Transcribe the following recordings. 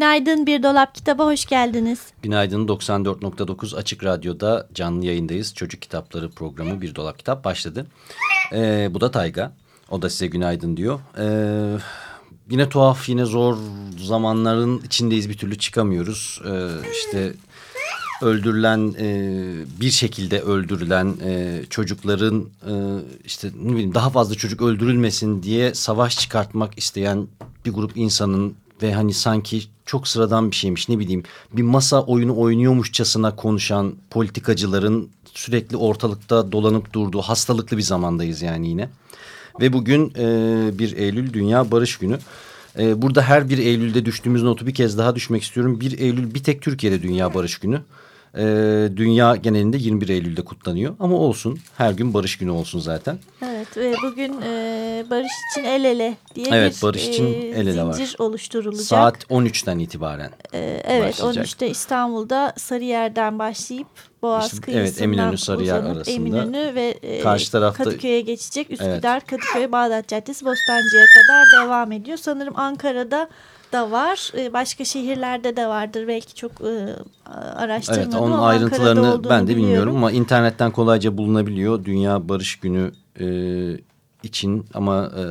Günaydın Bir Dolap Kitaba hoş geldiniz. Günaydın 94.9 Açık Radyo'da canlı yayındayız. Çocuk Kitapları programı Bir Dolap Kitap başladı. Ee, bu da Tayga. O da size günaydın diyor. Ee, yine tuhaf, yine zor zamanların içindeyiz. Bir türlü çıkamıyoruz. Ee, işte öldürülen e, bir şekilde öldürülen e, çocukların e, işte ne bileyim daha fazla çocuk öldürülmesin diye savaş çıkartmak isteyen bir grup insanın ve hani sanki çok sıradan bir şeymiş ne bileyim bir masa oyunu oynuyormuşçasına konuşan politikacıların sürekli ortalıkta dolanıp durduğu hastalıklı bir zamandayız yani yine. Ve bugün e, 1 Eylül Dünya Barış Günü. E, burada her 1 Eylül'de düştüğümüz notu bir kez daha düşmek istiyorum. 1 Eylül bir tek Türkiye'de Dünya Barış Günü. E, dünya genelinde 21 Eylül'de kutlanıyor. Ama olsun her gün Barış Günü olsun zaten. Evet ve bugün e, Barış için el ele diye evet, bir Barış için e, el ele zincir var. oluşturulacak. Saat 13'ten itibaren e, Evet başlayacak. 13'te İstanbul'da Sarıyer'den başlayıp Boğaz İşte, kıyısından evet, Eminönü, Sarıyer uzanıp arasında. Eminönü ve e, Karşı tarafta- Kadıköy'e geçecek. Üsküdar, Kadıköy, Bağdat Caddesi, Bostancı'ya kadar devam ediyor. Sanırım Ankara'da da var. E, Başka şehirlerde de vardır. Belki çok e, araştırmadım Evet onun ama ayrıntılarını ben de bilmiyorum biliyorum. ama internetten kolayca bulunabiliyor. Dünya Barış Günü e, için ama e,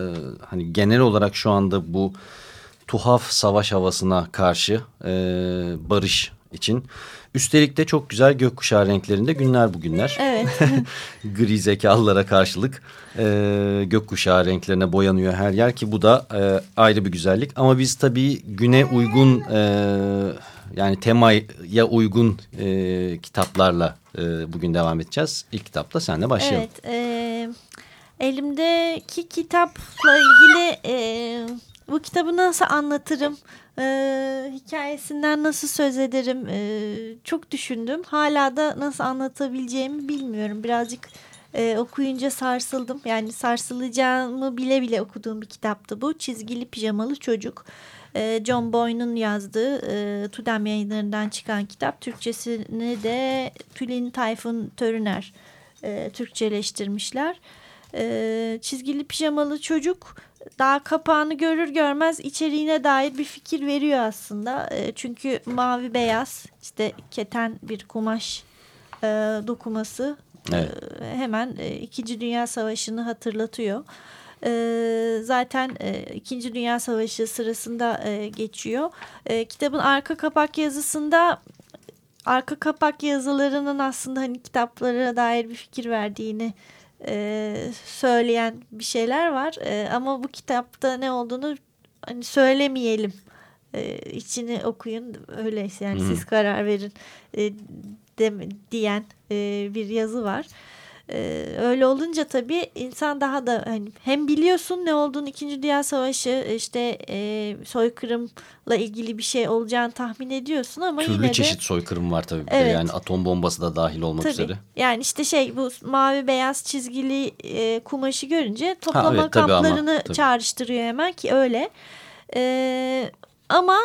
hani genel olarak şu anda bu tuhaf savaş havasına karşı barış için. Üstelik de çok güzel gökkuşağı renklerinde günler bugünler. Evet. Gri zekalılara karşılık e, gökkuşağı renklerine boyanıyor her yer ki bu da e, ayrı bir güzellik. Ama biz tabii güne uygun e, yani temaya uygun e, kitaplarla e, bugün devam edeceğiz. İlk kitapla senle başlayalım. Evet. E, elimdeki kitapla ilgili e, bu kitabı nasıl anlatırım? E, hikayesinden nasıl söz ederim? E, çok düşündüm. Hala da nasıl anlatabileceğimi bilmiyorum. Birazcık e, okuyunca sarsıldım. Yani sarsılacağımı bile bile okuduğum bir kitaptı bu. Çizgili Pijamalı Çocuk. E, John Boyne'un yazdığı e, Tudem yayınlarından çıkan kitap. Türkçesini de Tülin Tayfun Törüner e, Türkçeleştirmişler. E, çizgili pijamalı çocuk daha kapağını görür görmez içeriğine dair bir fikir veriyor aslında. E, çünkü mavi beyaz işte keten bir kumaş e, dokuması Evet. e, hemen e, İkinci Dünya Savaşı'nı hatırlatıyor. E, zaten e, İkinci Dünya Savaşı sırasında e, geçiyor. E, kitabın arka kapak yazısında arka kapak yazılarının aslında hani kitaplara dair bir fikir verdiğini e, söyleyen bir şeyler var. E, ama bu kitapta ne olduğunu hani söylemeyelim. E, içini okuyun öyleyse yani hı. siz karar verin e, de, diyen e, bir yazı var. E, öyle olunca tabii insan daha da hani hem biliyorsun ne olduğunu İkinci Dünya Savaşı işte e, soykırımla ilgili bir şey olacağını tahmin ediyorsun ama yine Türlü de çeşit soykırım var tabii. Evet. Yani atom bombası da dahil olmak Tabii. üzere. Yani işte şey bu mavi beyaz çizgili e, kumaşı görünce toplama evet, tabii ama, kamplarını tabii. çağrıştırıyor hemen ki öyle. E, ama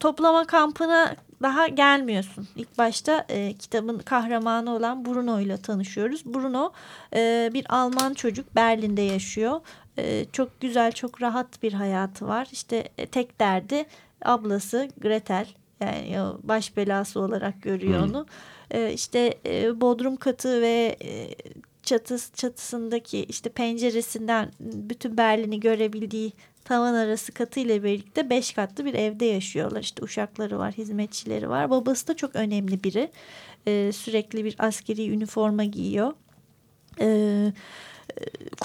toplama kampına daha gelmiyorsun. İlk başta e, kitabın kahramanı olan Bruno ile tanışıyoruz. Bruno e, bir Alman çocuk Berlin'de yaşıyor. E, çok güzel, çok rahat bir hayatı var. İşte e, tek derdi ablası Gretel. Yani baş belası olarak görüyor Hmm. onu. E, işte e, bodrum katı ve e, çatıs, çatısındaki işte penceresinden bütün Berlin'i görebildiği tavan arası katı ile birlikte beş katlı bir evde yaşıyorlar. İşte uşakları var, hizmetçileri var. Babası da çok önemli biri. Ee, sürekli bir askeri üniforma giyiyor. Ee,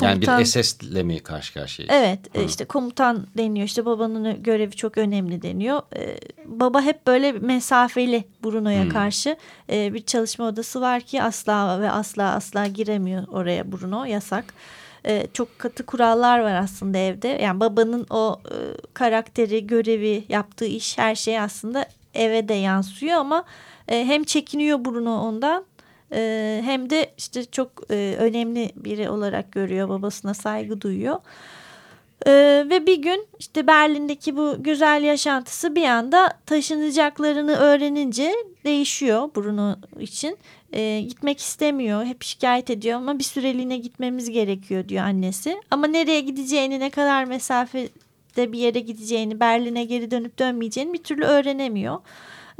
Yani bir SS'le mi karşı karşıyayız? Evet Hı. işte komutan deniyor işte babanın görevi çok önemli deniyor. Ee, baba hep böyle mesafeli Bruno'ya hmm. karşı ee, bir çalışma odası var ki asla ve asla asla giremiyor oraya Bruno yasak. Ee, çok katı kurallar var aslında evde yani babanın o e, karakteri görevi yaptığı iş her şey aslında eve de yansıyor ama e, hem çekiniyor Bruno ondan e, hem de işte çok e, önemli biri olarak görüyor babasına saygı duyuyor. Ee, ve bir gün işte Berlin'deki bu güzel yaşantısı bir anda taşınacaklarını öğrenince değişiyor Bruno için. Ee, gitmek istemiyor, hep şikayet ediyor ama bir süreliğine gitmemiz gerekiyor diyor annesi. Ama nereye gideceğini, ne kadar mesafede bir yere gideceğini, Berlin'e geri dönüp dönmeyeceğini bir türlü öğrenemiyor.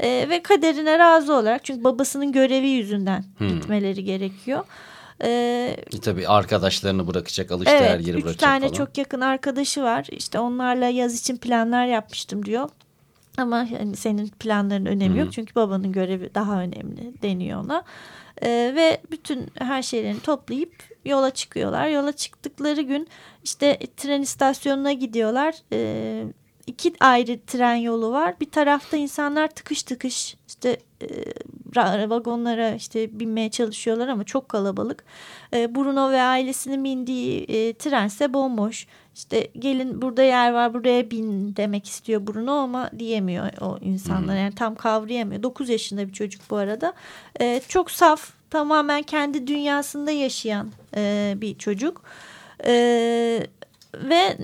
E, ve kaderine razı olarak çünkü babasının görevi yüzünden hmm. gitmeleri gerekiyor. Ee, e, tabii arkadaşlarını bırakacak, alıştığı evet, her yeri bırakacak üç tane falan. çok yakın arkadaşı var. İşte onlarla yaz için planlar yapmıştım diyor. Ama yani senin planların önemi yok. Çünkü babanın görevi daha önemli deniyor ona. Ee, ve bütün her şeylerini toplayıp yola çıkıyorlar. Yola çıktıkları gün işte tren istasyonuna gidiyorlar. Ee, iki ayrı tren yolu var. Bir tarafta insanlar tıkış tıkış işte e, vagonlara işte binmeye çalışıyorlar ama çok kalabalık. E, Bruno ve ailesinin bindiği e, trense bomboş. İşte gelin burada yer var buraya bin demek istiyor Bruno ama diyemiyor o insanlar. Yani tam kavrayamıyor. 9 yaşında bir çocuk bu arada. E, çok saf tamamen kendi dünyasında yaşayan e, bir çocuk. E, ve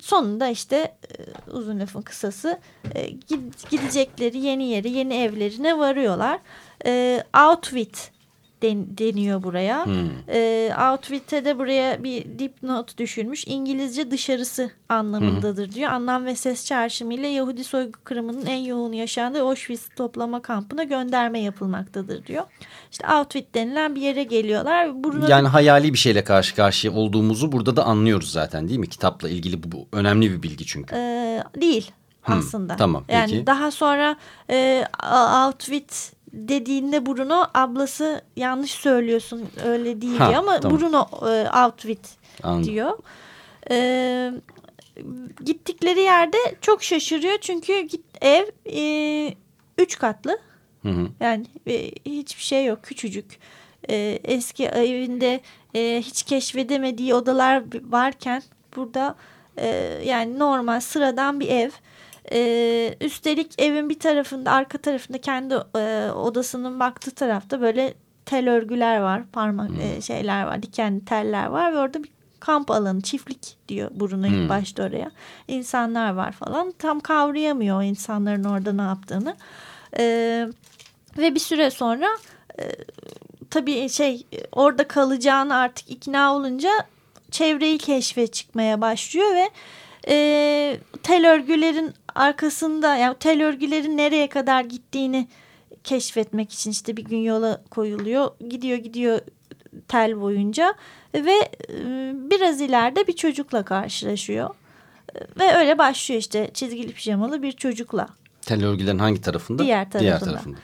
sonunda işte e, uzun lafın kısası e, gidecekleri yeni yeri yeni evlerine varıyorlar. E, Outwit den, deniyor buraya. Hmm. E, de buraya bir dipnot düşürmüş. İngilizce dışarısı anlamındadır hmm. diyor. Anlam ve ses çağrışımıyla Yahudi soygu kırımının en yoğun yaşandığı Auschwitz toplama kampına gönderme yapılmaktadır diyor. İşte Outwit denilen bir yere geliyorlar. Burada yani hayali bir şeyle karşı karşıya olduğumuzu burada da anlıyoruz zaten değil mi? Kitapla ilgili bu, bu önemli bir bilgi çünkü. E, değil hmm, aslında. Tamam peki. Yani daha sonra e, Outwit dediğinde Bruno ablası yanlış söylüyorsun öyle değil ha, diyor ama tamam. Bruno e, outfit Anladım. diyor. E, gittikleri yerde çok şaşırıyor çünkü git, ev e, üç katlı. Hı hı. Yani e, hiçbir şey yok küçücük. E, eski evinde e, hiç keşfedemediği odalar varken burada e, yani normal sıradan bir ev. Ee, üstelik evin bir tarafında arka tarafında kendi e, odasının baktığı tarafta böyle tel örgüler var parmak hmm. e, şeyler var dikenli teller var ve orada bir kamp alanı çiftlik diyor Bruno ilk hmm. başta oraya insanlar var falan tam kavrayamıyor insanların orada ne yaptığını ee, ve bir süre sonra e, tabii şey orada kalacağını artık ikna olunca çevreyi keşfe çıkmaya başlıyor ve e, tel örgülerin arkasında yani tel örgülerin nereye kadar gittiğini keşfetmek için işte bir gün yola koyuluyor. Gidiyor gidiyor tel boyunca ve e, biraz ileride bir çocukla karşılaşıyor. Ve öyle başlıyor işte çizgili pijamalı bir çocukla. Tel örgülerin hangi tarafında? Diğer tarafında. Diğer tarafında.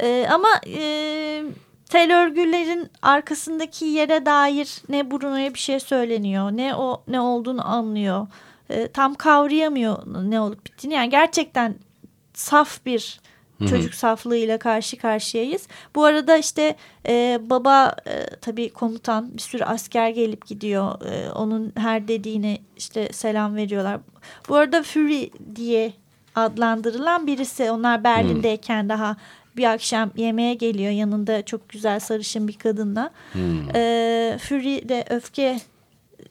Ee, ama e, tel örgülerin arkasındaki yere dair ne Bruno'ya bir şey söyleniyor ne o ne olduğunu anlıyor e, tam kavrayamıyor ne olup bittiğini. Yani gerçekten saf bir çocuk saflığıyla karşı karşıyayız. Bu arada işte e, baba e, tabii komutan bir sürü asker gelip gidiyor. E, onun her dediğine işte selam veriyorlar. Bu arada Fury diye adlandırılan birisi. Onlar Berlin'deyken hmm. daha bir akşam yemeğe geliyor. Yanında çok güzel sarışın bir kadınla. Hmm. E, Fury de öfke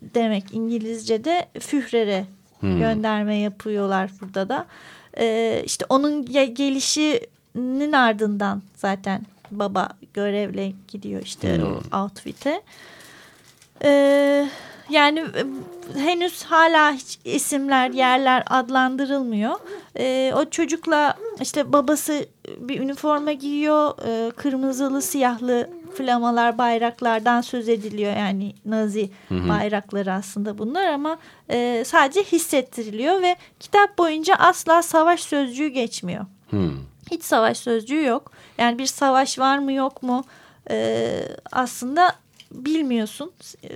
demek İngilizce'de Führer'e hmm. gönderme yapıyorlar burada da. Ee, işte onun gelişinin ardından zaten baba görevle gidiyor işte hmm. outfit'e. Ee, yani e, henüz hala hiç isimler, yerler adlandırılmıyor. Ee, o çocukla işte babası bir üniforma giyiyor. Ee, kırmızılı, siyahlı flamalar, bayraklardan söz ediliyor. Yani Nazi hı hı. bayrakları aslında bunlar ama e, sadece hissettiriliyor ve kitap boyunca asla savaş sözcüğü geçmiyor. Hı. Hiç savaş sözcüğü yok. Yani bir savaş var mı yok mu? E, aslında bilmiyorsun.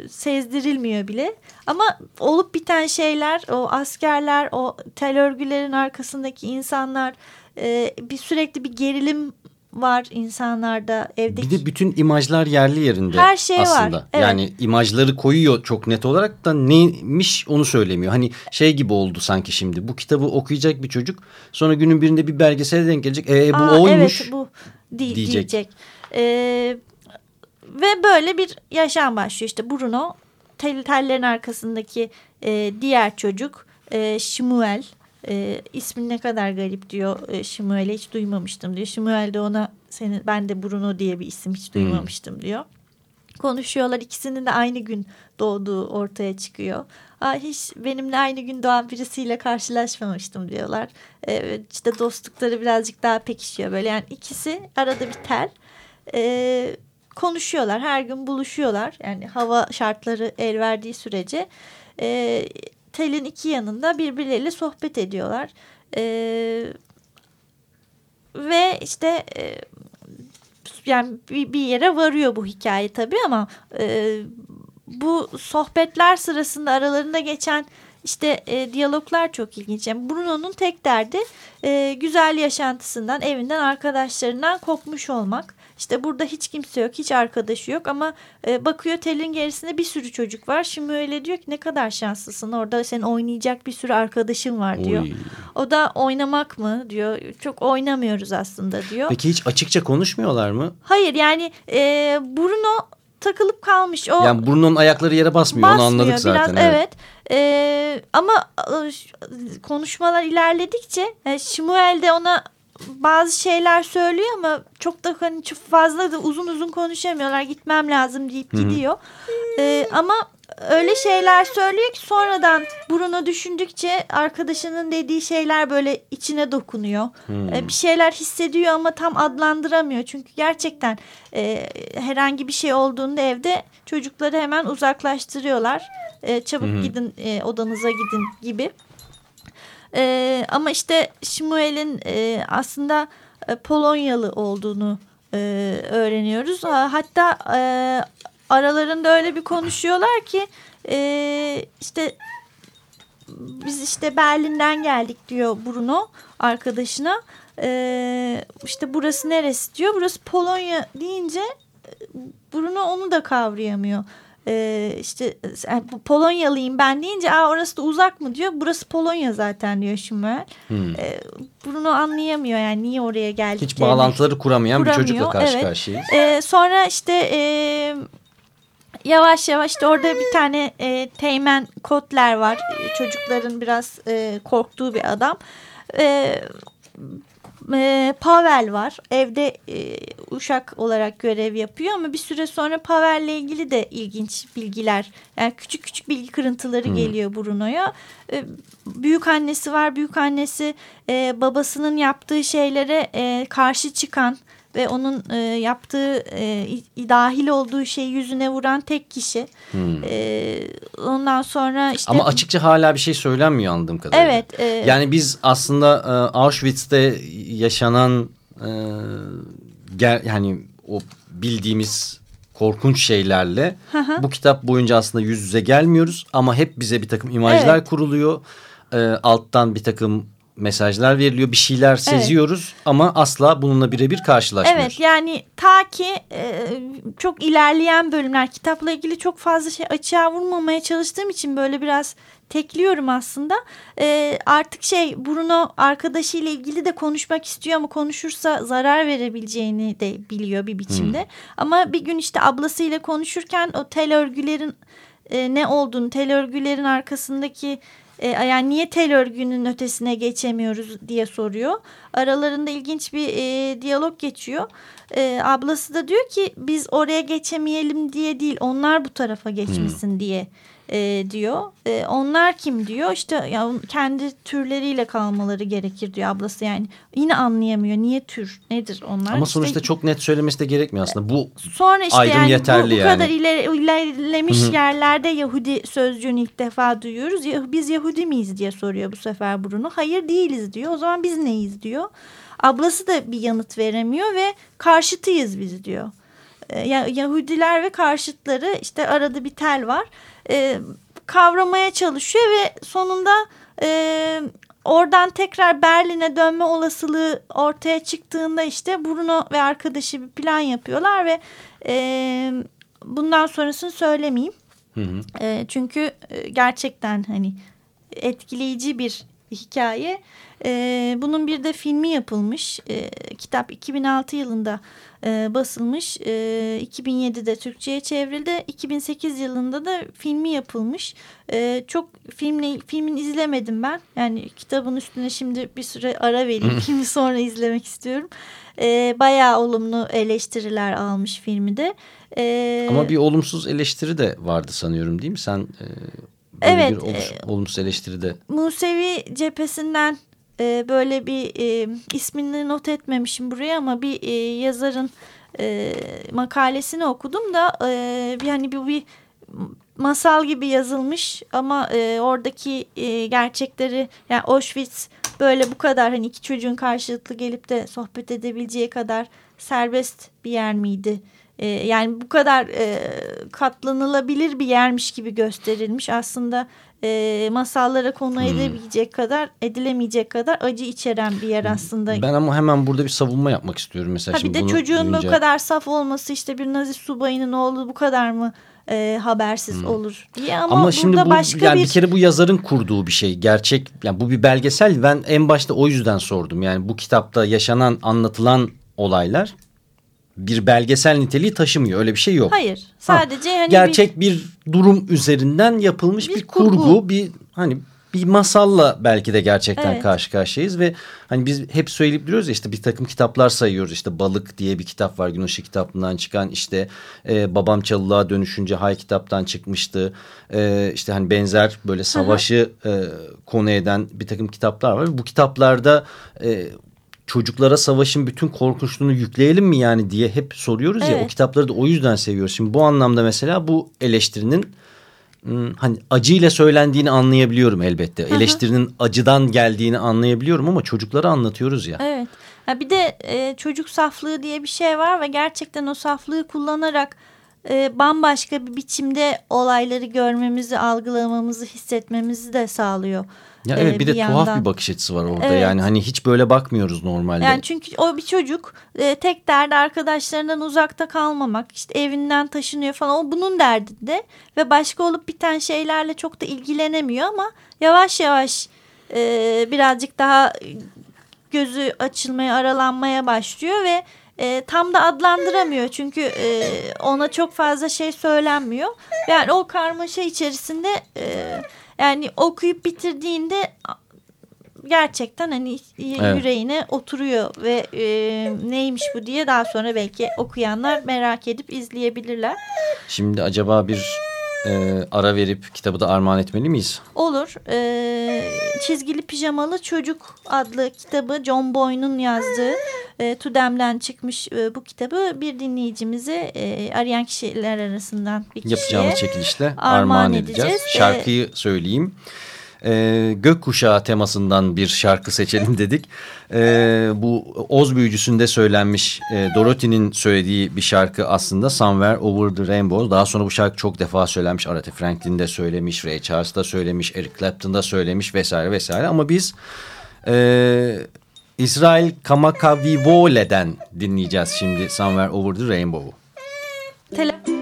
Sezdirilmiyor bile. Ama olup biten şeyler o askerler o tel örgülerin arkasındaki insanlar e, bir sürekli bir gerilim var insanlarda evdeki. Bir de bütün imajlar yerli yerinde Her şey aslında. var. Evet. Yani imajları koyuyor çok net olarak da neymiş onu söylemiyor. Hani şey gibi oldu sanki şimdi bu kitabı okuyacak bir çocuk sonra günün birinde bir belgesele denk gelecek. E, bu Aa, oymuş Evet bu di diyecek. diyecek. Ee, ve böyle bir yaşam başlıyor işte Bruno tel, tellerin arkasındaki e, diğer çocuk e, Shmuel e, ismi ne kadar garip diyor e, Shmuel'e hiç duymamıştım diyor. Shmuel de ona senin ben de Bruno diye bir isim hiç duymamıştım hmm. diyor. Konuşuyorlar ikisinin de aynı gün doğduğu ortaya çıkıyor. Aa, hiç benimle aynı gün doğan birisiyle karşılaşmamıştım diyorlar. Ee, işte dostlukları birazcık daha pekişiyor böyle yani ikisi arada bir tel. Ee, konuşuyorlar her gün buluşuyorlar yani hava şartları el verdiği sürece. Ee, telin iki yanında birbirleriyle sohbet ediyorlar. Ee, ve işte e, yani bir, bir yere varıyor bu hikaye tabii ama e, bu sohbetler sırasında aralarında geçen işte e, diyaloglar çok ilginç. Yani Bruno'nun tek derdi e, güzel yaşantısından, evinden, arkadaşlarından kopmuş olmak. İşte burada hiç kimse yok, hiç arkadaşı yok ama e, bakıyor telin gerisinde bir sürü çocuk var. Şimdi öyle diyor ki ne kadar şanslısın orada senin oynayacak bir sürü arkadaşın var diyor. Oy. O da oynamak mı diyor. Çok oynamıyoruz aslında diyor. Peki hiç açıkça konuşmuyorlar mı? Hayır yani e, Bruno takılıp kalmış. O yani burnunun ayakları yere basmıyor, basmıyor onu anladık zaten. Biraz, evet. evet. Ee, ama konuşmalar ilerledikçe e, Shmuel de ona bazı şeyler söylüyor ama çok da hani çok fazla da uzun uzun konuşamıyorlar. Gitmem lazım deyip Hı -hı. gidiyor. Ee, ama öyle şeyler söylüyor ki sonradan Bruno düşündükçe arkadaşının dediği şeyler böyle içine dokunuyor. Hmm. Ee, bir şeyler hissediyor ama tam adlandıramıyor. Çünkü gerçekten e, herhangi bir şey olduğunda evde çocukları hemen uzaklaştırıyorlar. E, çabuk hmm. gidin e, odanıza gidin gibi. E, ama işte Shmuel'in e, aslında e, Polonyalı olduğunu e, öğreniyoruz. Hatta e, aralarında öyle bir konuşuyorlar ki e, işte biz işte Berlin'den geldik diyor Bruno arkadaşına. E, işte burası neresi diyor. Burası Polonya deyince Bruno onu da kavrayamıyor e, işte yani Polonyalıyım ben deyince Aa, orası da uzak mı diyor. Burası Polonya zaten diyor Şimel. Hmm. E, bunu anlayamıyor yani niye oraya geldi. Hiç bağlantıları kuramayan Kuramıyor, bir çocukla karşı evet. karşıyayız. E, sonra işte e, yavaş yavaş işte orada bir tane e, teğmen Kotler var. Çocukların biraz e, korktuğu bir adam. E, e, Pavel var. Evde e, uşak olarak görev yapıyor ama bir süre sonra Pavel'le ilgili de ilginç bilgiler. Yani küçük küçük bilgi kırıntıları hmm. geliyor Bruno'ya. E, büyük annesi var. Büyük annesi e, babasının yaptığı şeylere e, karşı çıkan ve onun e, yaptığı e, dahil olduğu şeyi yüzüne vuran tek kişi. Hmm. E, ondan sonra işte... Ama açıkça hala bir şey söylenmiyor anladığım kadarıyla. Evet. E, yani biz aslında e, Auschwitz'te yaşanan e, ger, yani o bildiğimiz korkunç şeylerle bu kitap boyunca aslında yüz yüze gelmiyoruz ama hep bize bir takım imajlar evet. kuruluyor. E, alttan bir takım mesajlar veriliyor, bir şeyler seziyoruz evet. ama asla bununla birebir karşılaşmıyoruz. Evet yani ta ki e, çok ilerleyen bölümler kitapla ilgili çok fazla şey açığa vurmamaya çalıştığım için böyle biraz tekliyorum aslında. E, artık şey Bruno arkadaşıyla ilgili de konuşmak istiyor ama konuşursa zarar verebileceğini de biliyor bir biçimde. Hmm. Ama bir gün işte ablasıyla konuşurken o tel örgülerin e, ne olduğunu, tel örgülerin arkasındaki e, yani niye tel örgünün ötesine geçemiyoruz diye soruyor. Aralarında ilginç bir e, diyalog geçiyor. E, ablası da diyor ki biz oraya geçemeyelim diye değil onlar bu tarafa geçmesin hmm. diye e, diyor. E, onlar kim diyor işte ya kendi türleriyle kalmaları gerekir diyor ablası yani yine anlayamıyor niye tür nedir onlar. Ama sonuçta işte, çok net söylemesi de gerekmiyor aslında bu sonra işte ayrım yani yeterli bu, bu yani. kadar iler, ilerlemiş Hı -hı. yerlerde Yahudi sözcüğünü ilk defa duyuyoruz. Biz Yahudi miyiz diye soruyor bu sefer Bruno. Hayır değiliz diyor o zaman biz neyiz diyor. Ablası da bir yanıt veremiyor ve karşıtıyız biz diyor. e, Yahudiler ve karşıtları işte arada bir tel var. E, kavramaya çalışıyor ve sonunda e, oradan tekrar Berlin'e dönme olasılığı ortaya çıktığında işte Bruno ve arkadaşı bir plan yapıyorlar ve e, bundan sonrasını söylemeyeyim. Hı hı. E, çünkü e, gerçekten hani etkileyici bir hikaye. E, bunun bir de filmi yapılmış. E, kitap 2006 yılında e, basılmış. E, 2007'de Türkçe'ye çevrildi. 2008 yılında da filmi yapılmış. E, çok filmle, filmin izlemedim ben. Yani kitabın üstüne şimdi bir süre ara vereyim. Filmi sonra izlemek istiyorum. E, bayağı olumlu eleştiriler almış filmi de. E, Ama bir olumsuz eleştiri de vardı sanıyorum değil mi? Sen... E... Böyle evet. Bir oluş, e, olumsuz eleştiri de. Musevi cephesinden e, böyle bir e, ismini not etmemişim buraya ama bir e, yazarın e, makalesini okudum da e, bir hani bir, bir masal gibi yazılmış ama e, oradaki e, gerçekleri yani Auschwitz böyle bu kadar hani iki çocuğun karşılıklı gelip de sohbet edebileceği kadar serbest bir yer miydi? E, yani bu kadar e, katlanılabilir bir yermiş gibi gösterilmiş aslında e, masallara konu hmm. edebilecek kadar edilemeyecek kadar acı içeren bir yer aslında. Ben ama hemen burada bir savunma yapmak istiyorum mesela. Ha, bir de çocuğun duyunca... bu kadar saf olması işte bir Nazi subayının oğlu bu kadar mı e, habersiz hmm. olur diye ama, ama şimdi bu, başka yani bir... bir kere bu yazarın kurduğu bir şey gerçek yani bu bir belgesel ben en başta o yüzden sordum yani bu kitapta yaşanan anlatılan olaylar bir belgesel niteliği taşımıyor. Öyle bir şey yok. Hayır. Sadece ha, hani gerçek bir... bir durum üzerinden yapılmış bir, bir kurgu, kurgu, bir hani bir masalla belki de gerçekten evet. karşı karşıyayız ve hani biz hep söyleyip duruyoruz ya işte bir takım kitaplar sayıyoruz işte Balık diye bir kitap var Güneşi kitabından çıkan işte e, Babam Çalılığa dönüşünce Hay kitaptan çıkmıştı e, işte hani benzer böyle savaşı e, konu eden bir takım kitaplar var bu kitaplarda e, çocuklara savaşın bütün korkunçluğunu yükleyelim mi yani diye hep soruyoruz evet. ya o kitapları da o yüzden seviyoruz. Şimdi bu anlamda mesela bu eleştirinin hmm, hani acıyla söylendiğini anlayabiliyorum elbette. Hı hı. Eleştirinin acıdan geldiğini anlayabiliyorum ama çocuklara anlatıyoruz ya. Evet. Ya bir de e, çocuk saflığı diye bir şey var ve gerçekten o saflığı kullanarak e, bambaşka bir biçimde olayları görmemizi, algılamamızı, hissetmemizi de sağlıyor. Ya evet bir, bir de yandan. tuhaf bir bakış açısı var orada evet. yani hani hiç böyle bakmıyoruz normalde. Yani çünkü o bir çocuk e, tek derdi arkadaşlarından uzakta kalmamak işte evinden taşınıyor falan o bunun derdinde ve başka olup biten şeylerle çok da ilgilenemiyor ama yavaş yavaş e, birazcık daha gözü açılmaya aralanmaya başlıyor ve e, tam da adlandıramıyor çünkü e, ona çok fazla şey söylenmiyor. Yani o karmaşa içerisinde e, yani okuyup bitirdiğinde gerçekten hani yüreğine evet. oturuyor ve e, neymiş bu diye daha sonra belki okuyanlar merak edip izleyebilirler. Şimdi acaba bir e, ara verip kitabı da armağan etmeli miyiz? Olur. E, Çizgili Pijamalı Çocuk adlı kitabı John Boyne'un yazdığı e, Tudem'den çıkmış e, bu kitabı bir dinleyicimize e, arayan kişiler arasından bir kişiye Yapacağımız çekilişle armağan, armağan edeceğiz. edeceğiz. Şarkıyı söyleyeyim e, gökkuşağı temasından bir şarkı seçelim dedik. E, bu Oz büyücüsünde söylenmiş e, Dorothy'nin söylediği bir şarkı aslında Somewhere Over the Rainbow. Daha sonra bu şarkı çok defa söylenmiş. Aretha Franklin de söylemiş, Ray Charles da söylemiş, Eric Clapton da söylemiş vesaire vesaire. Ama biz... E, İsrail Kamakavivole'den dinleyeceğiz şimdi Somewhere Over the Rainbow'u. Telefon.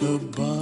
above.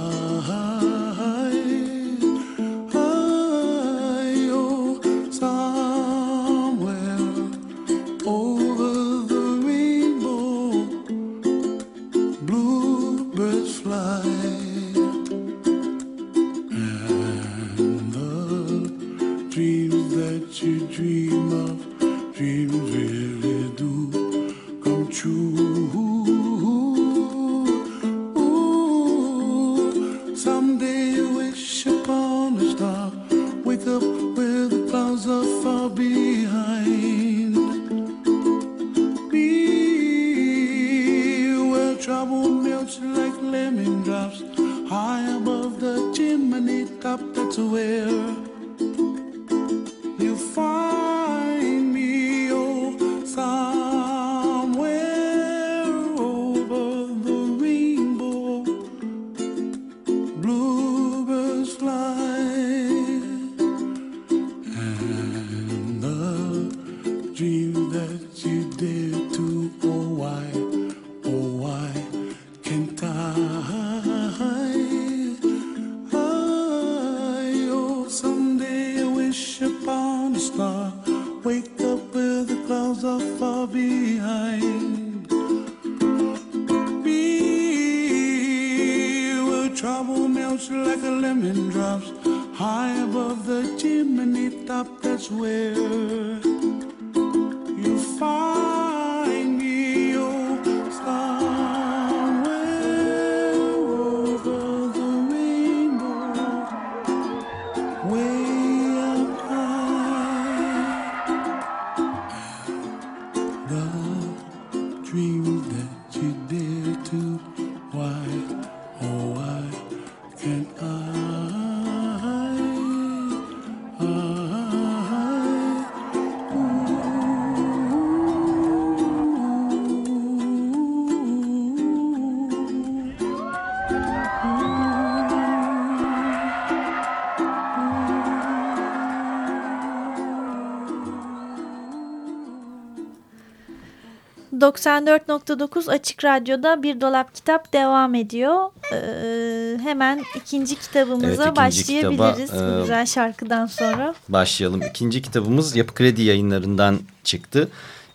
94.9 Açık Radyo'da Bir Dolap Kitap devam ediyor. Ee, hemen ikinci kitabımıza Evet, ikinci başlayabiliriz kitaba, bu e, güzel şarkıdan sonra. Başlayalım. İkinci kitabımız Yapı Kredi yayınlarından çıktı.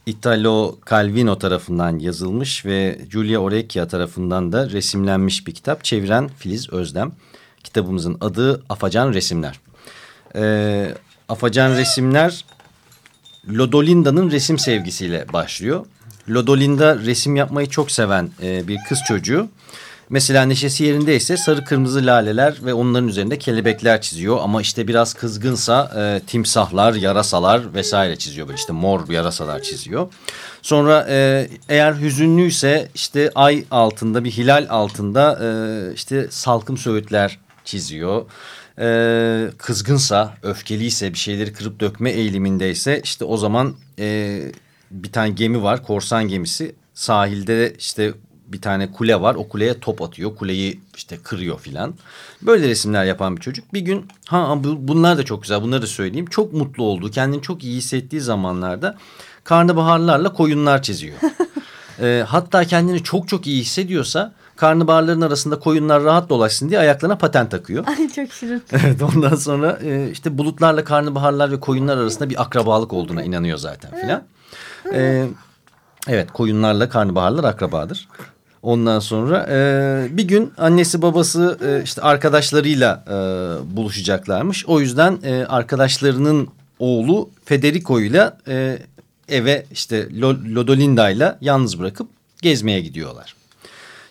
Italo Calvino tarafından yazılmış ve Giulia Orecchia tarafından da resimlenmiş bir kitap. Çeviren Filiz Özdem. Kitabımızın adı Afacan Resimler. Ee, Afacan Resimler Lodolinda'nın resim sevgisiyle başlıyor. Lodolinda resim yapmayı çok seven e, bir kız çocuğu. Mesela neşesi yerindeyse sarı kırmızı laleler ve onların üzerinde kelebekler çiziyor. Ama işte biraz kızgınsa e, timsahlar, yarasalar vesaire çiziyor. Böyle işte mor yarasalar çiziyor. Sonra e, eğer hüzünlüyse işte ay altında bir hilal altında e, işte salkım söğütler çiziyor. Ee, kızgınsa, öfkeliyse, bir şeyleri kırıp dökme eğilimindeyse işte o zaman e, bir tane gemi var, korsan gemisi. Sahilde işte bir tane kule var. O kuleye top atıyor. Kuleyi işte kırıyor filan. Böyle resimler yapan bir çocuk. Bir gün ha bu- bunlar da çok güzel. Bunları da söyleyeyim. Çok mutlu olduğu, kendini çok iyi hissettiği zamanlarda karnabaharlarla koyunlar çiziyor. Ee, hatta kendini çok çok iyi hissediyorsa karnabaharların arasında koyunlar rahat dolaşsın diye ayaklarına paten takıyor. Ay çok şirin. Evet ondan sonra e, işte bulutlarla karnabaharlar ve koyunlar arasında bir akrabalık olduğuna inanıyor zaten filan. E, evet koyunlarla karnabaharlar akrabadır. Ondan sonra e, bir gün annesi babası e, işte arkadaşlarıyla e, buluşacaklarmış. O yüzden e, arkadaşlarının oğlu Federico ile eve işte Lo- Lodolinda ile yalnız bırakıp gezmeye gidiyorlar.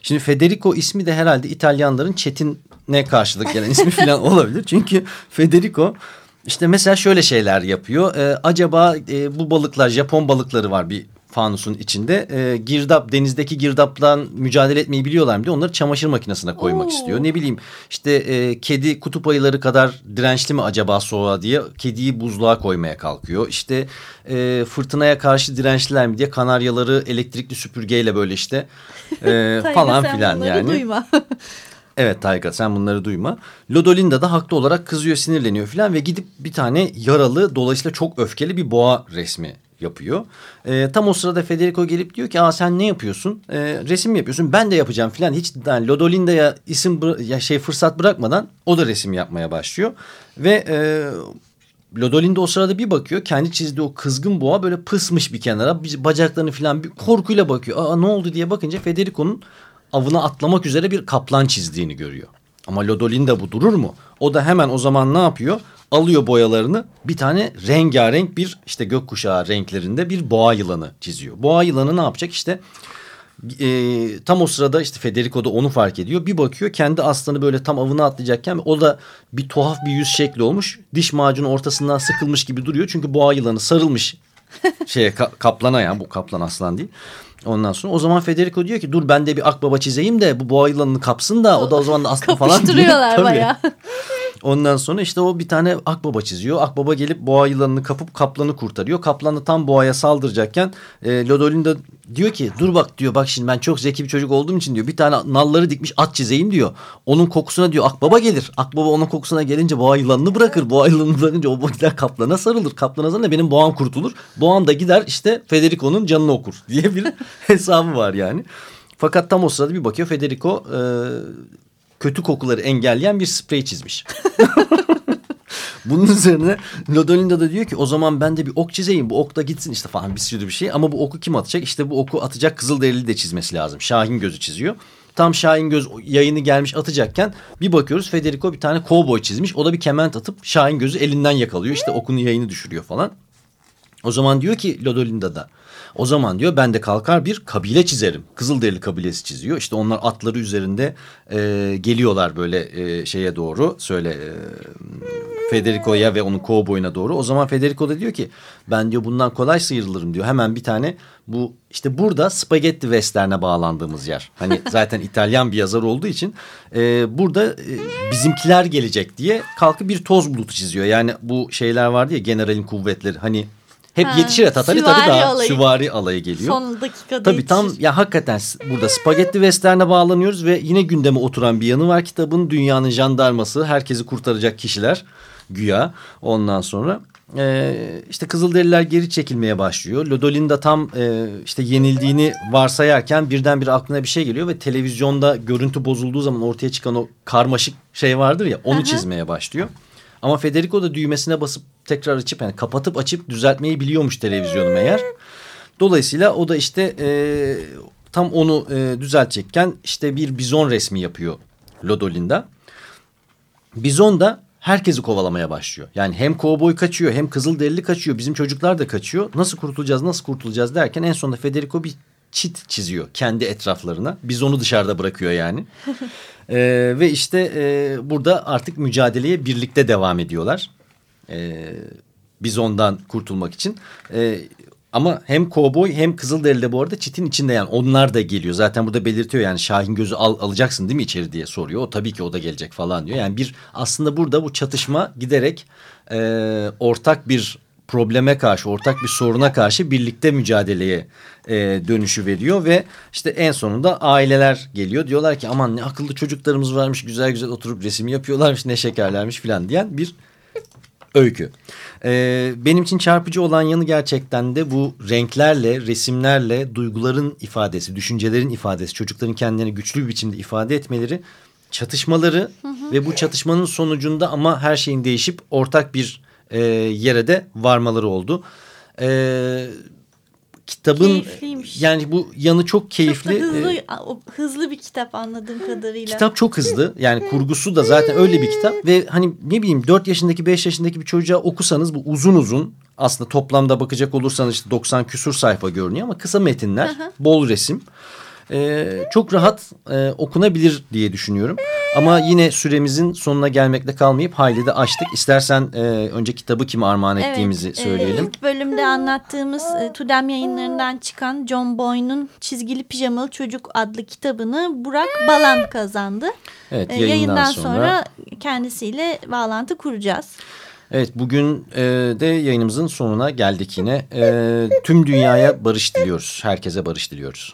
Şimdi Federico ismi de herhalde İtalyanların Çetin'e karşılık gelen ismi falan olabilir. Çünkü Federico işte mesela şöyle şeyler yapıyor. Ee, acaba e, bu balıklar Japon balıkları var bir fanusun içinde. Ee, girdap denizdeki girdapla mücadele etmeyi biliyorlar mı diye onları çamaşır makinesine koymak Oo. istiyor. Ne bileyim işte e, kedi kutup ayıları kadar dirençli mi acaba soğuğa diye kediyi buzluğa koymaya kalkıyor. İşte e, fırtınaya karşı dirençliler mi diye kanaryaları elektrikli süpürgeyle böyle işte e, falan filan yani. duyma. Evet Tayga sen bunları duyma. Lodolinda da haklı olarak kızıyor sinirleniyor filan ve gidip bir tane yaralı dolayısıyla çok öfkeli bir boğa resmi yapıyor. Ee, tam o sırada Federico gelip diyor ki Aa, sen ne yapıyorsun? Ee, resim yapıyorsun ben de yapacağım filan. Hiç yani Lodolinda'ya isim ya şey fırsat bırakmadan o da resim yapmaya başlıyor. Ve e, Lodolinda o sırada bir bakıyor. Kendi çizdiği o kızgın boğa böyle pısmış bir kenara. Bacaklarını falan bir korkuyla bakıyor. Aa ne oldu diye bakınca Federico'nun avına atlamak üzere bir kaplan çizdiğini görüyor. Ama Lodolinda bu durur mu? O da hemen o zaman ne yapıyor? Alıyor boyalarını bir tane rengarenk bir işte gökkuşağı renklerinde bir boğa yılanı çiziyor. Boğa yılanı ne yapacak? İşte e, tam o sırada işte Federico da onu fark ediyor. Bir bakıyor kendi aslanı böyle tam avına atlayacakken o da bir tuhaf bir yüz şekli olmuş. Diş macunu ortasından sıkılmış gibi duruyor. Çünkü boğa yılanı sarılmış şeye ka- kaplana ya bu kaplan aslan değil. Ondan sonra o zaman Federico diyor ki dur ben de bir akbaba çizeyim de bu boğa yılanını kapsın da o da o zaman da aslan falan diyor. Kapıştırıyorlar bayağı. Ondan sonra işte o bir tane akbaba çiziyor. Akbaba gelip boğa yılanını kapıp kaplanı kurtarıyor. Kaplan da tam boğaya saldıracakken e, Lodolinda diyor ki dur bak diyor bak şimdi ben çok zeki bir çocuk olduğum için diyor bir tane nalları dikmiş at çizeyim diyor. Onun kokusuna diyor akbaba gelir. Akbaba onun kokusuna gelince boğa yılanını bırakır. Boğa yılanını bırakınca o gider kaplana sarılır. Kaplana sarılınca benim boğam kurtulur. Boğam da gider işte Federico'nun canını okur diye bir hesabı var yani. Fakat tam o sırada bir bakıyor Federico e, kötü kokuları engelleyen bir sprey çizmiş. Bunun üzerine Lodolinda da diyor ki o zaman ben de bir ok çizeyim. Bu ok da gitsin işte falan bir sürü bir şey. Ama bu oku kim atacak? İşte bu oku atacak Kızılderili de çizmesi lazım. Şahin gözü çiziyor. Tam Şahin göz yayını gelmiş atacakken bir bakıyoruz Federico bir tane kovboy çizmiş. O da bir kement atıp Şahin gözü elinden yakalıyor. İşte okunu yayını düşürüyor falan. O zaman diyor ki Lodolinda da o zaman diyor ben de kalkar bir kabile çizerim. Kızılderili kabilesi çiziyor. İşte onlar atları üzerinde e, geliyorlar böyle e, şeye doğru söyle e, Federico'ya ve onun kovboyuna doğru. O zaman Federico da diyor ki ben diyor bundan kolay sıyrılırım diyor. Hemen bir tane bu işte burada spagetti western'e bağlandığımız yer. Hani zaten İtalyan bir yazar olduğu için e, burada e, bizimkiler gelecek diye kalkıp bir toz bulutu çiziyor. Yani bu şeyler vardı ya generalin kuvvetleri hani hep Ha, yetişir ya Tatari tabii daha alayı. süvari alayı geliyor. Son dakikada Tabii tam yetişir. ya hakikaten burada spagetti western'e bağlanıyoruz ve yine gündeme oturan bir yanı var kitabın. Dünyanın jandarması, herkesi kurtaracak kişiler güya ondan sonra. e, işte Kızılderililer geri çekilmeye başlıyor. Lodolinda tam e, işte yenildiğini varsayarken birdenbire aklına bir şey geliyor ve televizyonda görüntü bozulduğu zaman ortaya çıkan o karmaşık şey vardır ya onu çizmeye başlıyor. Ama Federico da düğmesine basıp tekrar açıp yani kapatıp açıp düzeltmeyi biliyormuş televizyonu meğer. Dolayısıyla o da işte e, tam onu e, düzeltecekken işte bir bizon resmi yapıyor Lodolinda. Bizon da herkesi kovalamaya başlıyor. Yani hem kovboy kaçıyor hem kızılderili kaçıyor. Bizim çocuklar da kaçıyor. Nasıl kurtulacağız nasıl kurtulacağız derken en sonunda Federico bir çit çiziyor kendi etraflarına. Bizonu dışarıda bırakıyor yani. Ee, ve işte e, burada artık mücadeleye birlikte devam ediyorlar. Ee, bizondan kurtulmak için. Ee, ama hem kovboy hem kızılderili de bu arada çitin içinde yani onlar da geliyor. Zaten burada belirtiyor yani Şahin gözü al, alacaksın değil mi içeri diye soruyor. O tabii ki o da gelecek falan diyor. Yani bir aslında burada bu çatışma giderek e, ortak bir probleme karşı, ortak bir soruna karşı birlikte mücadeleye e, dönüşü veriyor ve işte en sonunda aileler geliyor. Diyorlar ki aman ne akıllı çocuklarımız varmış, güzel güzel oturup resim yapıyorlarmış, ne şekerlermiş filan diyen bir öykü. Ee, benim için çarpıcı olan yanı gerçekten de bu renklerle, resimlerle duyguların ifadesi, düşüncelerin ifadesi, çocukların kendilerini güçlü bir biçimde ifade etmeleri, çatışmaları ve bu çatışmanın sonucunda ama her şeyin değişip ortak bir e, yere de varmaları oldu. Ee, kitabın yani bu yanı çok keyifli. Çok hızlı, o- hızlı bir kitap anladığım kadarıyla. Kitap çok hızlı. Yani kurgusu da zaten öyle bir kitap. Ve hani ne bileyim 4 yaşındaki 5 yaşındaki bir çocuğa okusanız bu uzun uzun aslında toplamda bakacak olursanız işte 90 küsur sayfa görünüyor ama kısa metinler, bol resim. Ee, çok rahat e, okunabilir diye düşünüyorum. Ama yine süremizin sonuna gelmekle kalmayıp hayli de açtık. İstersen e, önce kitabı kime armağan ettiğimizi Evet, e, söyleyelim. ilk bölümde anlattığımız e, Tudem yayınlarından çıkan John Boyne'un Çizgili Pijamalı Çocuk adlı kitabını Burak Balan kazandı. Evet E, yayından, yayından sonra. sonra kendisiyle bağlantı kuracağız. Evet bugün e, de yayınımızın sonuna geldik yine. E, tüm dünyaya barış diliyoruz. Herkese barış diliyoruz.